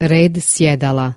Red sjedala.